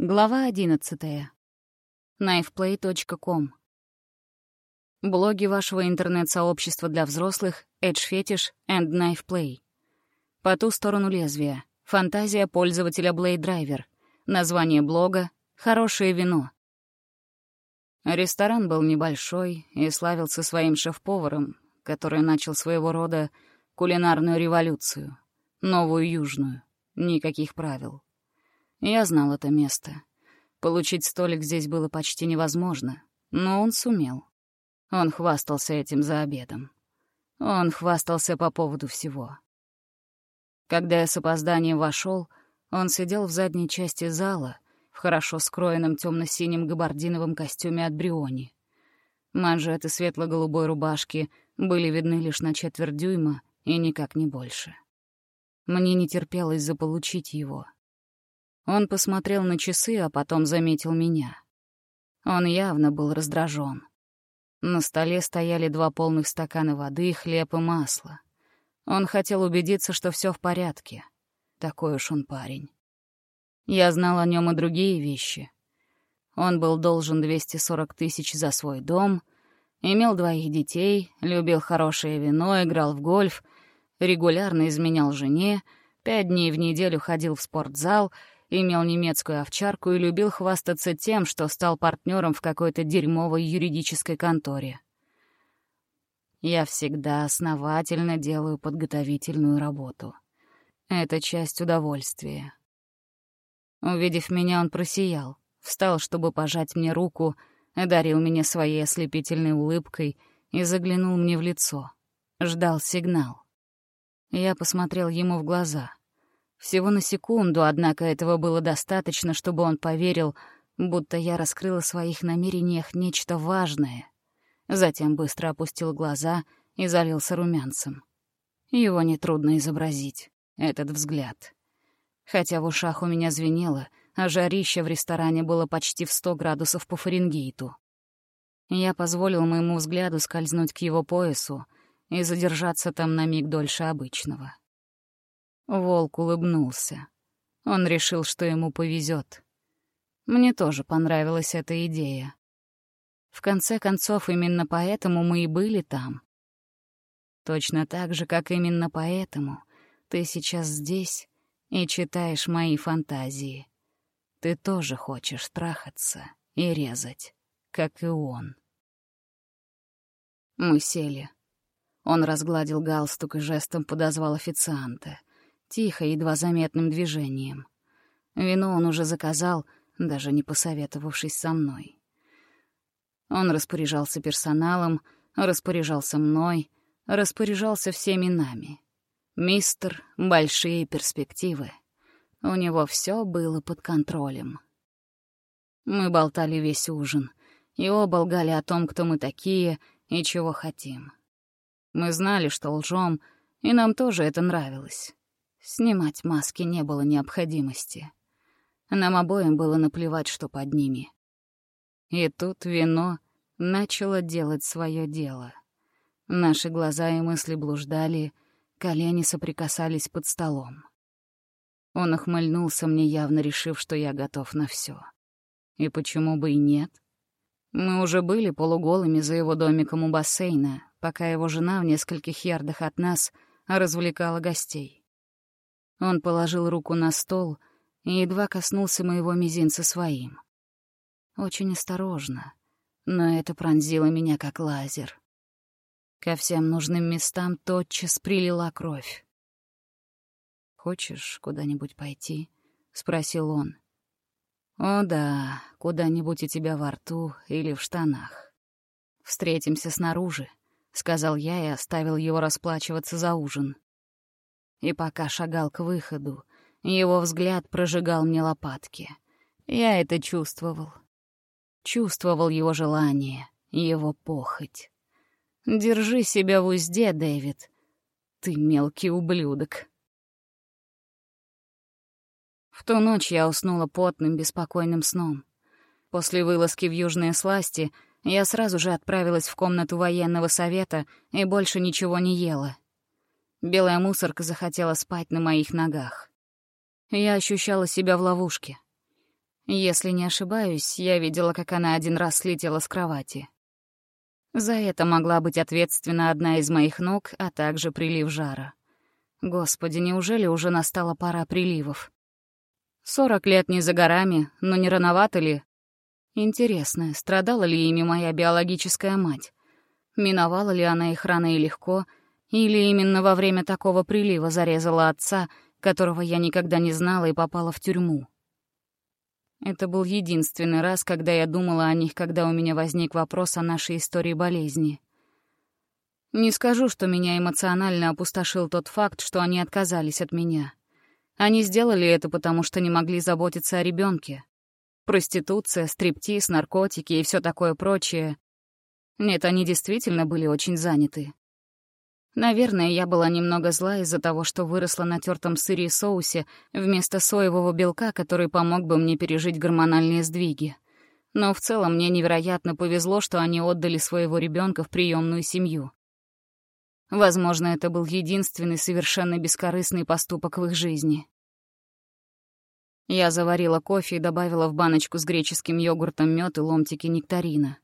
Глава 11. knifeplay.com Блоги вашего интернет-сообщества для взрослых Edge Fetish and Knife Play. По ту сторону лезвия. Фантазия пользователя Blade Driver. Название блога «Хорошее вино». Ресторан был небольшой и славился своим шеф-поваром, который начал своего рода кулинарную революцию. Новую южную. Никаких правил. Я знал это место. Получить столик здесь было почти невозможно, но он сумел. Он хвастался этим за обедом. Он хвастался по поводу всего. Когда я с опозданием вошел, он сидел в задней части зала, в хорошо скроенном темно-синем габардиновом костюме от Бриони. Манжеты светло-голубой рубашки были видны лишь на четверть дюйма и никак не больше. Мне не терпелось заполучить его — он посмотрел на часы, а потом заметил меня. Он явно был раздражен. На столе стояли два полных стакана воды, хлеб и масло. Он хотел убедиться, что все в порядке. Такой уж он парень. Я знал о нем и другие вещи. Он был должен 240 тысяч за свой дом, имел двоих детей, любил хорошее вино, играл в гольф, регулярно изменял жене, пять дней в неделю ходил в спортзал — имел немецкую овчарку и любил хвастаться тем, что стал партнером в какой-то дерьмовой юридической конторе. Я всегда основательно делаю подготовительную работу. Это часть удовольствия. Увидев меня, он просиял, встал, чтобы пожать мне руку, одарил меня своей ослепительной улыбкой и заглянул мне в лицо. Ждал сигнал. Я посмотрел ему в глаза — всего на секунду, однако этого было достаточно, чтобы он поверил, будто я раскрыла в своих намерениях нечто важное. Затем быстро опустил глаза и залился румянцем. Его нетрудно изобразить, этот взгляд. Хотя в ушах у меня звенело, а жарище в ресторане было почти в сто градусов по Фаренгейту. Я позволил моему взгляду скользнуть к его поясу и задержаться там на миг дольше обычного. Волк улыбнулся. Он решил, что ему повезет. Мне тоже понравилась эта идея. В конце концов, именно поэтому мы и были там. Точно так же, как именно поэтому ты сейчас здесь и читаешь мои фантазии. Ты тоже хочешь трахаться и резать, как и он. Мы сели. Он разгладил галстук и жестом подозвал официанта тихо, едва заметным движением. Вино он уже заказал, даже не посоветовавшись со мной. Он распоряжался персоналом, распоряжался мной, распоряжался всеми нами. Мистер — большие перспективы. У него все было под контролем. Мы болтали весь ужин, и оба лгали о том, кто мы такие и чего хотим. Мы знали, что лжем, и нам тоже это нравилось. Снимать маски не было необходимости. Нам обоим было наплевать, что под ними. И тут вино начало делать свое дело. Наши глаза и мысли блуждали, колени соприкасались под столом. Он охмыльнулся мне, явно решив, что я готов на все. И почему бы и нет? Мы уже были полуголыми за его домиком у бассейна, пока его жена в нескольких ярдах от нас развлекала гостей. Он положил руку на стол и едва коснулся моего мизинца своим. Очень осторожно, но это пронзило меня как лазер. Ко всем нужным местам тотчас прилила кровь. «Хочешь куда-нибудь пойти?» — спросил он. «О да, куда-нибудь у тебя во рту или в штанах. Встретимся снаружи», — сказал я и оставил его расплачиваться за ужин. И пока шагал к выходу, его взгляд прожигал мне лопатки. Я это чувствовал. Чувствовал его желание, его похоть. Держи себя в узде, Дэвид. Ты мелкий ублюдок. В ту ночь я уснула потным, беспокойным сном. После вылазки в южные сласти я сразу же отправилась в комнату военного совета и больше ничего не ела. Белая мусорка захотела спать на моих ногах. Я ощущала себя в ловушке. Если не ошибаюсь, я видела, как она один раз слетела с кровати. За это могла быть ответственна одна из моих ног, а также прилив жара. Господи, неужели уже настала пора приливов? Сорок лет не за горами, но не рановато ли? Интересно, страдала ли ими моя биологическая мать? Миновала ли она их рано и легко, или именно во время такого прилива зарезала отца, которого я никогда не знала и попала в тюрьму? Это был единственный раз, когда я думала о них, когда у меня возник вопрос о нашей истории болезни. Не скажу, что меня эмоционально опустошил тот факт, что они отказались от меня. Они сделали это, потому что не могли заботиться о ребенке. Проституция, стриптиз, наркотики и все такое прочее. Нет, они действительно были очень заняты. Наверное, я была немного зла из-за того, что выросла на тертом сыре и соусе вместо соевого белка, который помог бы мне пережить гормональные сдвиги. Но в целом мне невероятно повезло, что они отдали своего ребенка в приемную семью. Возможно, это был единственный совершенно бескорыстный поступок в их жизни. Я заварила кофе и добавила в баночку с греческим йогуртом мед и ломтики нектарина.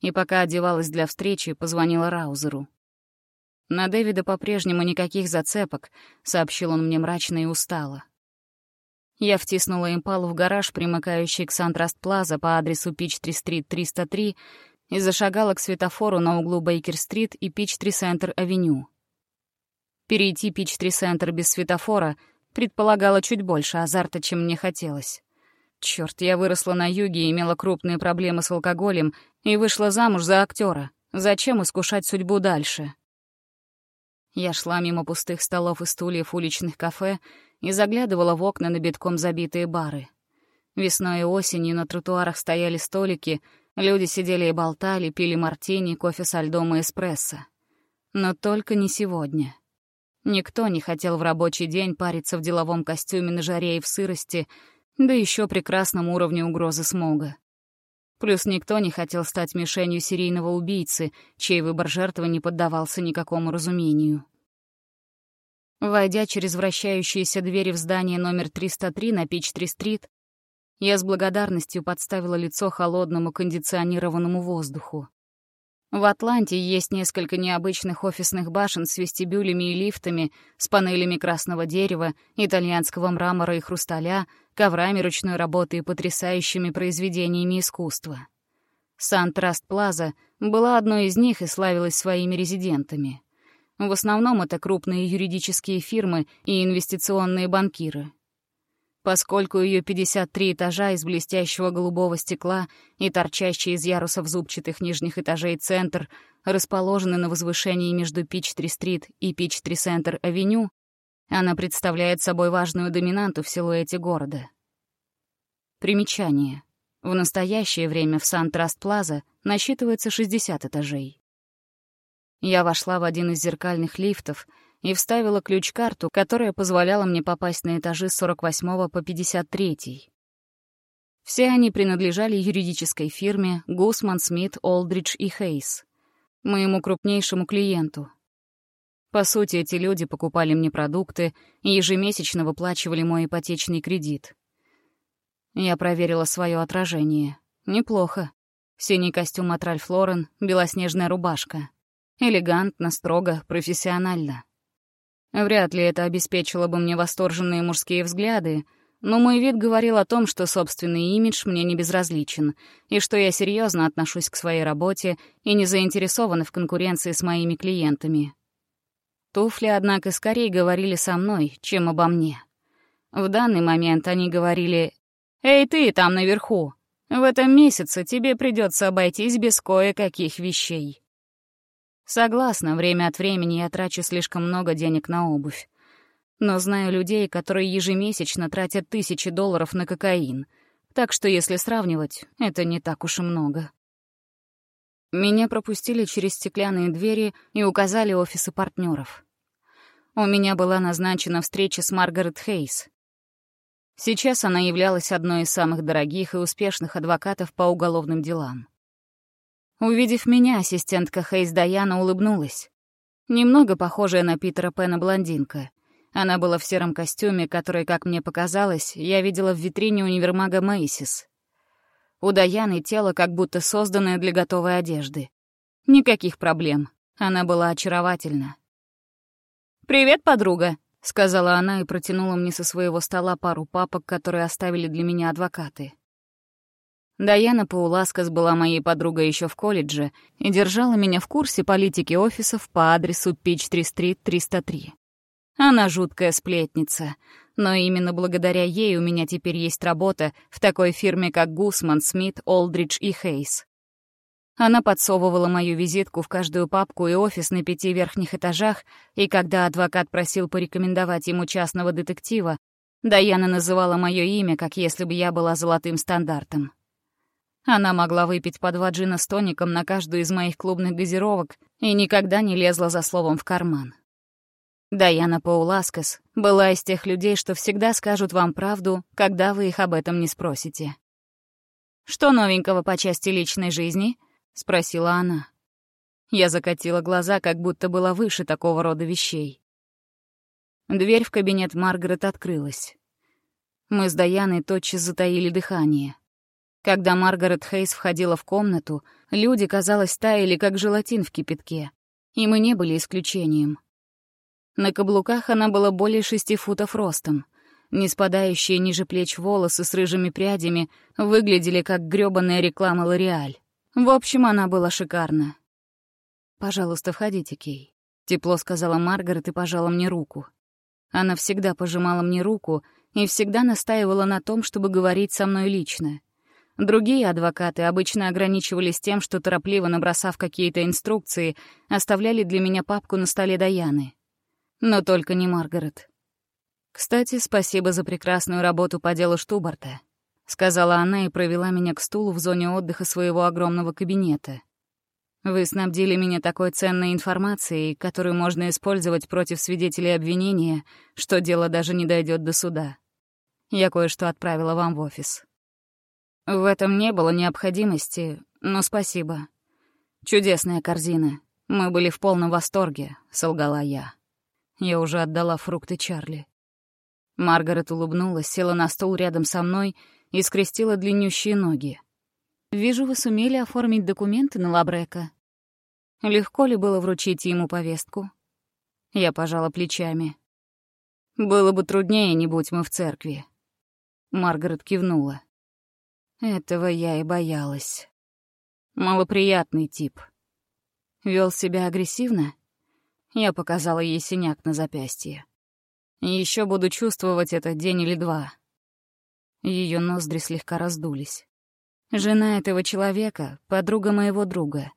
И пока одевалась для встречи, позвонила Раузеру. «На Дэвида по-прежнему никаких зацепок», — сообщил он мне мрачно и устало. Я втиснула импалу в гараж, примыкающий к Сантраст-Плаза по адресу Пич-3-стрит 303, и зашагала к светофору на углу Бейкер-стрит и Пич-3-Центр-авеню. Перейти Пич-3-Центр без светофора предполагало чуть больше азарта, чем мне хотелось. Черт, я выросла на юге имела крупные проблемы с алкоголем и вышла замуж за актера. Зачем искушать судьбу дальше? Я шла мимо пустых столов и стульев уличных кафе и заглядывала в окна на битком забитые бары. Весной и осенью на тротуарах стояли столики, люди сидели и болтали, пили мартини, кофе со льдом и эспрессо. Но только не сегодня. Никто не хотел в рабочий день париться в деловом костюме на жаре и в сырости, да еще прекрасном уровне угрозы смога. Плюс никто не хотел стать мишенью серийного убийцы, чей выбор жертвы не поддавался никакому разумению. Войдя через вращающиеся двери в здание номер 303 на Пич-3-стрит, я с благодарностью подставила лицо холодному кондиционированному воздуху. В Атланте есть несколько необычных офисных башен с вестибюлями и лифтами, с панелями красного дерева, итальянского мрамора и хрусталя, коврами ручной работы и потрясающими произведениями искусства. Сан-Траст Плаза была одной из них и славилась своими резидентами. В основном это крупные юридические фирмы и инвестиционные банкиры — Поскольку ее 53 этажа из блестящего голубого стекла и торчащий из ярусов зубчатых нижних этажей центр расположены на возвышении между Пич-3-стрит и Пич-3-центр-авеню, она представляет собой важную доминанту в силуэте города. Примечание. В настоящее время в Сан-Траст-Плаза насчитывается 60 этажей. Я вошла в один из зеркальных лифтов — и вставила ключ-карту, которая позволяла мне попасть на этажи с 48 по 53. Все они принадлежали юридической фирме Гусман, Смит, Олдридж и Хейс, моему крупнейшему клиенту. По сути, эти люди покупали мне продукты и ежемесячно выплачивали мой ипотечный кредит. Я проверила свое отражение. Неплохо. Синий костюм от Ральф Лорен, белоснежная рубашка. Элегантно, строго, профессионально. Вряд ли это обеспечило бы мне восторженные мужские взгляды, но мой вид говорил о том, что собственный имидж мне не безразличен, и что я серьезно отношусь к своей работе и не заинтересована в конкуренции с моими клиентами. Туфли, однако, скорее говорили со мной, чем обо мне. В данный момент они говорили «Эй, ты там наверху! В этом месяце тебе придется обойтись без кое-каких вещей». Согласна, время от времени я трачу слишком много денег на обувь. Но знаю людей, которые ежемесячно тратят тысячи долларов на кокаин. Так что, если сравнивать, это не так уж и много. Меня пропустили через стеклянные двери и указали офисы партнеров. У меня была назначена встреча с Маргарет Хейс. Сейчас она являлась одной из самых дорогих и успешных адвокатов по уголовным делам. Увидев меня, ассистентка Хейс Даяна улыбнулась. Немного похожая на Питера Пэна блондинка. Она была в сером костюме, который, как мне показалось, я видела в витрине универмага Мэйсис. У Даяны тело как будто созданное для готовой одежды. Никаких проблем. Она была очаровательна. «Привет, подруга», — сказала она и протянула мне со своего стола пару папок, которые оставили для меня адвокаты. Даяна Пауласкас была моей подругой еще в колледже и держала меня в курсе политики офисов по адресу Пич-3-стрит 303. Она жуткая сплетница, но именно благодаря ей у меня теперь есть работа в такой фирме, как Гусман, Смит, Олдридж и Хейс. Она подсовывала мою визитку в каждую папку и офис на пяти верхних этажах, и когда адвокат просил порекомендовать ему частного детектива, Даяна называла мое имя, как если бы я была золотым стандартом. Она могла выпить по два джина с тоником на каждую из моих клубных газировок и никогда не лезла за словом в карман. Даяна Пауласкас была из тех людей, что всегда скажут вам правду, когда вы их об этом не спросите. «Что новенького по части личной жизни?» — спросила она. Я закатила глаза, как будто была выше такого рода вещей. Дверь в кабинет Маргарет открылась. Мы с Даяной тотчас затаили дыхание. Когда Маргарет Хейс входила в комнату, люди, казалось, таяли, как желатин в кипятке. И мы не были исключением. На каблуках она была более шести футов ростом. Не спадающие ниже плеч волосы с рыжими прядями выглядели как грёбаная реклама Лореаль. В общем, она была шикарна. «Пожалуйста, входите, Кей», — тепло сказала Маргарет и пожала мне руку. Она всегда пожимала мне руку и всегда настаивала на том, чтобы говорить со мной лично. Другие адвокаты обычно ограничивались тем, что, торопливо набросав какие-то инструкции, оставляли для меня папку на столе Даяны. Но только не Маргарет. «Кстати, спасибо за прекрасную работу по делу Штубарта», — сказала она и провела меня к стулу в зоне отдыха своего огромного кабинета. «Вы снабдили меня такой ценной информацией, которую можно использовать против свидетелей обвинения, что дело даже не дойдет до суда. Я кое-что отправила вам в офис». В этом не было необходимости, но спасибо. Чудесная корзина. Мы были в полном восторге, солгала я. Я уже отдала фрукты Чарли. Маргарет улыбнулась, села на стул рядом со мной и скрестила длиннющие ноги. «Вижу, вы сумели оформить документы на Лабрека. Легко ли было вручить ему повестку?» Я пожала плечами. «Было бы труднее, не будь мы в церкви». Маргарет кивнула. Этого я и боялась. Малоприятный тип. Вел себя агрессивно? Я показала ей синяк на запястье. Еще буду чувствовать это день или два. Ее ноздри слегка раздулись. Жена этого человека — подруга моего друга.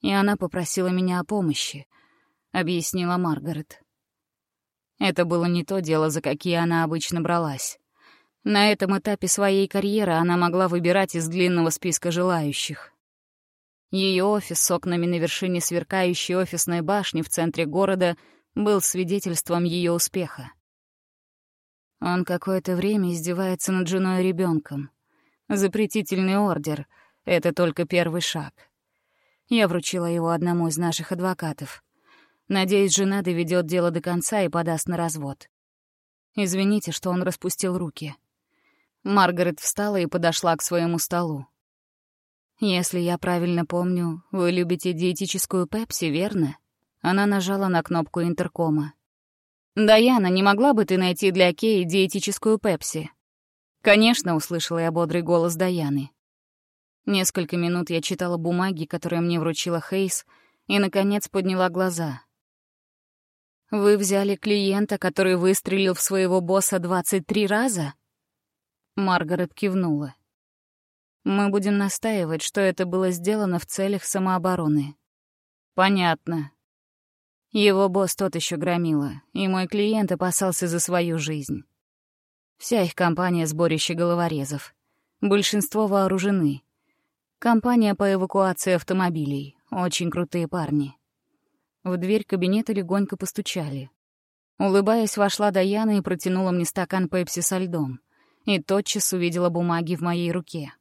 И она попросила меня о помощи, — объяснила Маргарет. Это было не то дело, за какие она обычно бралась. На этом этапе своей карьеры она могла выбирать из длинного списка желающих. Ее офис с окнами на вершине сверкающей офисной башни в центре города был свидетельством ее успеха. Он какое-то время издевается над женой и ребенком. Запретительный ордер — это только первый шаг. Я вручила его одному из наших адвокатов. Надеюсь, жена доведет дело до конца и подаст на развод. Извините, что он распустил руки. Маргарет встала и подошла к своему столу. «Если я правильно помню, вы любите диетическую пепси, верно?» Она нажала на кнопку интеркома. «Даяна, не могла бы ты найти для Кеи диетическую пепси?» «Конечно», — услышала я бодрый голос Даяны. Несколько минут я читала бумаги, которые мне вручила Хейс, и, наконец, подняла глаза. «Вы взяли клиента, который выстрелил в своего босса 23 раза?» Маргарет кивнула. «Мы будем настаивать, что это было сделано в целях самообороны». «Понятно». Его босс тот еще громила, и мой клиент опасался за свою жизнь. Вся их компания — сборище головорезов. Большинство вооружены. Компания по эвакуации автомобилей. Очень крутые парни. В дверь кабинета легонько постучали. Улыбаясь, вошла Даяна и протянула мне стакан пепси со льдом и тотчас увидела бумаги в моей руке.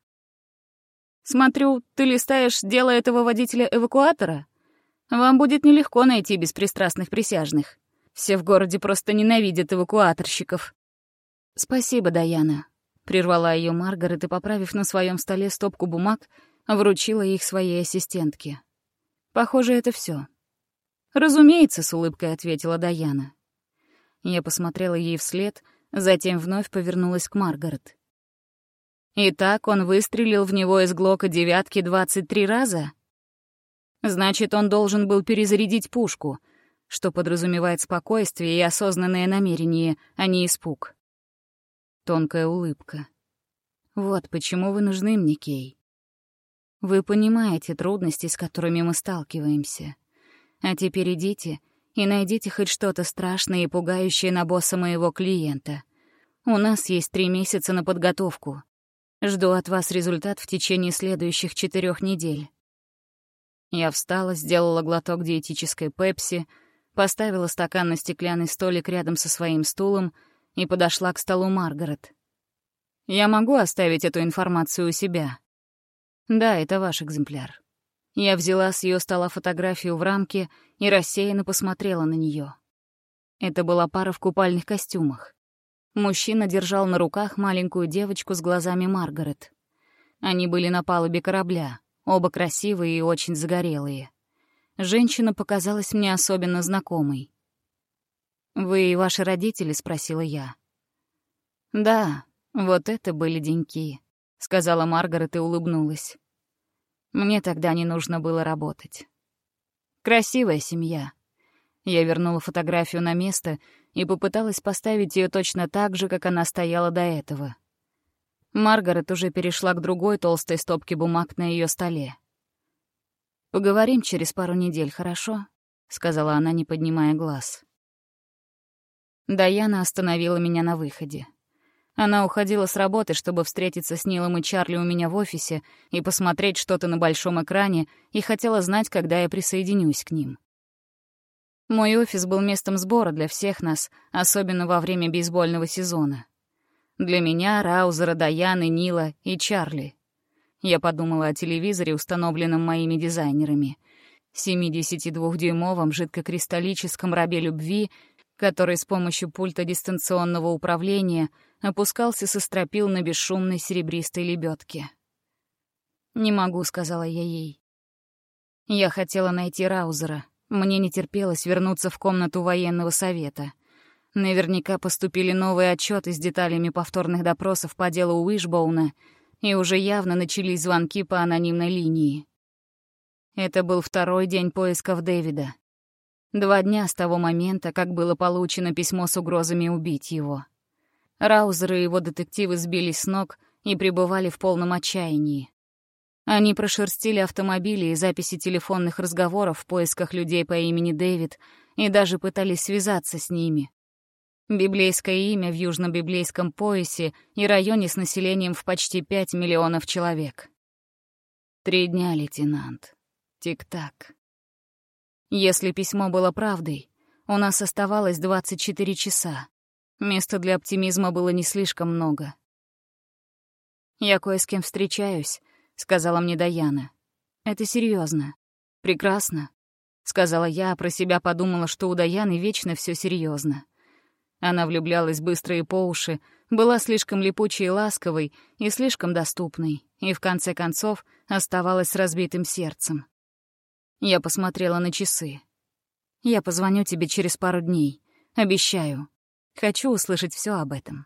«Смотрю, ты листаешь дело этого водителя эвакуатора? Вам будет нелегко найти беспристрастных присяжных. Все в городе просто ненавидят эвакуаторщиков. Спасибо, Даяна. Прервала ее Маргарет и, поправив на своем столе стопку бумаг, вручила их своей ассистентке. Похоже, это все. Разумеется, с улыбкой ответила Даяна. Я посмотрела ей вслед, затем вновь повернулась к Маргарет. Итак, он выстрелил в него из Глока девятки двадцать три раза? Значит, он должен был перезарядить пушку, что подразумевает спокойствие и осознанное намерение, а не испуг. Тонкая улыбка. Вот почему вы нужны мне, Кей. Вы понимаете трудности, с которыми мы сталкиваемся. А теперь идите и найдите хоть что-то страшное и пугающее на босса моего клиента. У нас есть три месяца на подготовку. Жду от вас результат в течение следующих четырех недель. Я встала, сделала глоток диетической пепси, поставила стакан на стеклянный столик рядом со своим стулом и подошла к столу Маргарет. «Я могу оставить эту информацию у себя?» «Да, это ваш экземпляр». Я взяла с ее стола фотографию в рамке и рассеянно посмотрела на нее. Это была пара в купальных костюмах. Мужчина держал на руках маленькую девочку с глазами Маргарет. Они были на палубе корабля, оба красивые и очень загорелые. Женщина показалась мне особенно знакомой. «Вы и ваши родители?» — спросила я. «Да, вот это были деньки», — сказала Маргарет и улыбнулась. «Мне тогда не нужно было работать. Красивая семья». Я вернула фотографию на место и попыталась поставить ее точно так же, как она стояла до этого. Маргарет уже перешла к другой толстой стопке бумаг на ее столе. «Поговорим через пару недель, хорошо?» — сказала она, не поднимая глаз. Даяна остановила меня на выходе. Она уходила с работы, чтобы встретиться с Нилом и Чарли у меня в офисе и посмотреть что-то на большом экране, и хотела знать, когда я присоединюсь к ним. Мой офис был местом сбора для всех нас, особенно во время бейсбольного сезона. Для меня, Раузера, Даяны, Нила и Чарли. Я подумала о телевизоре, установленном моими дизайнерами. 72-дюймовом жидкокристаллическом рабе любви, который с помощью пульта дистанционного управления опускался со стропил на бесшумной серебристой лебедке. «Не могу», — сказала я ей. Я хотела найти Раузера, мне не терпелось вернуться в комнату военного совета. Наверняка поступили новые отчеты с деталями повторных допросов по делу Уишбоуна, и уже явно начались звонки по анонимной линии. Это был второй день поисков Дэвида. Два дня с того момента, как было получено письмо с угрозами убить его. Раузер и его детективы сбились с ног и пребывали в полном отчаянии. Они прошерстили автомобили и записи телефонных разговоров в поисках людей по имени Дэвид и даже пытались связаться с ними. Библейское имя в южно-библейском поясе и районе с населением в почти 5 миллионов человек. Три дня, лейтенант. Тик-так. Если письмо было правдой, у нас оставалось 24 часа. Места для оптимизма было не слишком много. Я кое с кем встречаюсь, — сказала мне Даяна. «Это серьезно. Прекрасно», — сказала я, а про себя подумала, что у Даяны вечно все серьезно. Она влюблялась быстро и по уши, была слишком липучей и ласковой, и слишком доступной, и в конце концов оставалась с разбитым сердцем. Я посмотрела на часы. «Я позвоню тебе через пару дней. Обещаю. Хочу услышать все об этом».